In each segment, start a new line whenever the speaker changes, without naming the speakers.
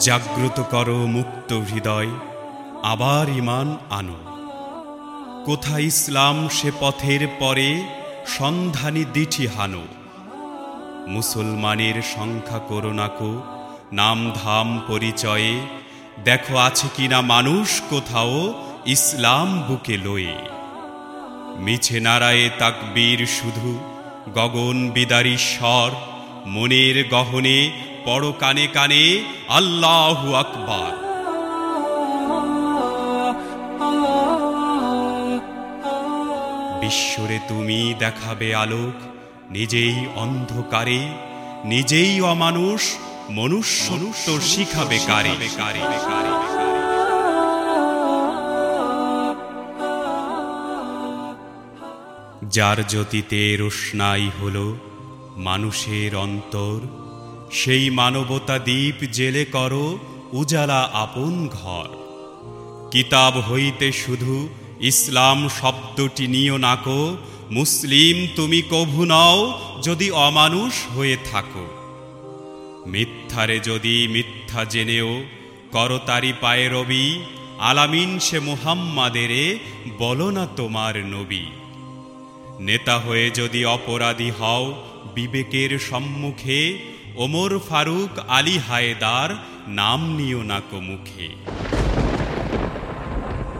জাগ্রত করো মুক্ত হৃদয়, আবার ইমান আনো। কোথায় ইসলাম সে পথের পরে সন্ধানী দিঠি হানো। মুসলমানের সংখ্যা করোনাকো নাম ধাম পরিচয়ে। দেখো আছে কিনা মানুষ কোথাও ইসলাম বুকে লয়ে। মিছে নারায়ে তাকবীর শুধু, গগন বিদারী স্বর, মনের গহনে পড় কানে কানে আল্লাহ আকবার। বিশ্বরে তুমি দেখাবে আলোক, নিজেই অন্ধকারে, নিজেই অমানুষ মনুষ্য শিখাবে কারে কারে কারে। যার জ্যোতিতে রোশনাই হল মানুষের অন্তর সেই মানবতা দ্বীপ জেলে করো, উজালা আপন ঘর। কিতাব হইতে শুধু ইসলাম শব্দটি নিও নাকো মুসলিম তুমি কভু নাও যদি অমানুষ হয়ে থাকো। মিথ্যারে যদি মিথ্যা জেনেও করতারি পায়ে রবি, আলামিন সে মুহাম্মাদেরে বলো না তোমার নবী। নেতা হয়ে যদি অপরাধী হও, বিবেকের সম্মুখে ওমর ফারুক আলী হায়দার নাম নিও না মুখে।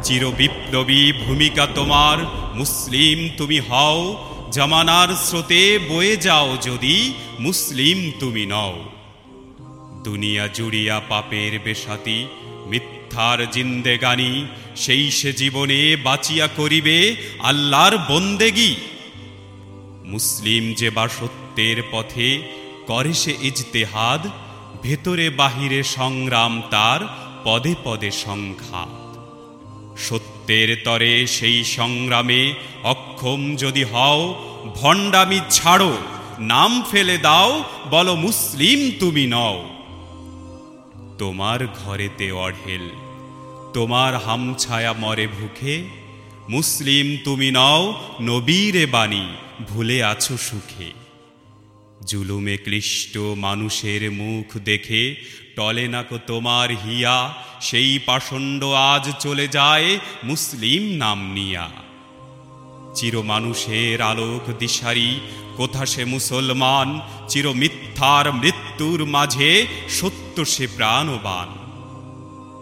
চিরবিপ্লবী ভূমিকা তোমার, মুসলিম তুমি হও, জামানার স্রোতে বয়ে যাও যদি মুসলিম তুমি নও। দুনিয়া জুড়িয়া পাপের বেশাতি, মিথ্যার জিন্দেগানি, সেই সে জীবনে বাঁচিয়া করিবে আল্লাহর বন্দেগি। মুসলিম যে বা সত্যের পথে করে সে ইজতেহাদ, ভেতরে বাহিরে সংগ্রাম তার, পদে পদে সংঘাত। সত্যের তরে সেই সংগ্রামে অক্ষম যদি হও, ভণ্ডামি ছাড়ো, নাম ফেলে দাও, বলো মুসলিম তুমি নও। তোমার ঘরেতে অঢেল, তোমার হামছায়া মরে ভুখে, মুসলিম তুমি নও, নবীরে বাণী ভুলে আছো সুখে। জুলুমে ক্লিষ্ট মানুষের মুখ দেখে টলে নাকো তোমার হিয়া, সেই পাষণ্ড আজ চলে যায় মুসলিম নাম নিয়া। চির মানুষের আলোক দিশারি, কোথা সে মুসলমান? চির মিথ্যার মৃত্যুর মাঝে সত্য সে প্রাণবান।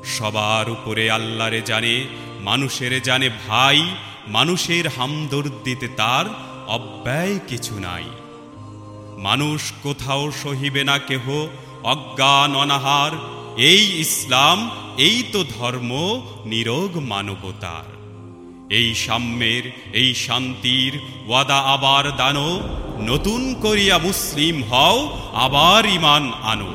সবার উপরে আল্লাহরে জানে, মানুষের জানে ভাই, মানুষের হামদর্দিতে তার অব্যয় কিছু নাই। মানুষ কোথাও সহিবে না কেহ, অজ্ঞান, অনাহার। এই ইসলাম, এই তো ধর্ম, নিরোগ মানবতার। এই সাম্যের, এই শান্তির ওয়াদা আবার দানো, নতুন করিয়া মুসলিম হও, আবার ইমান আনো।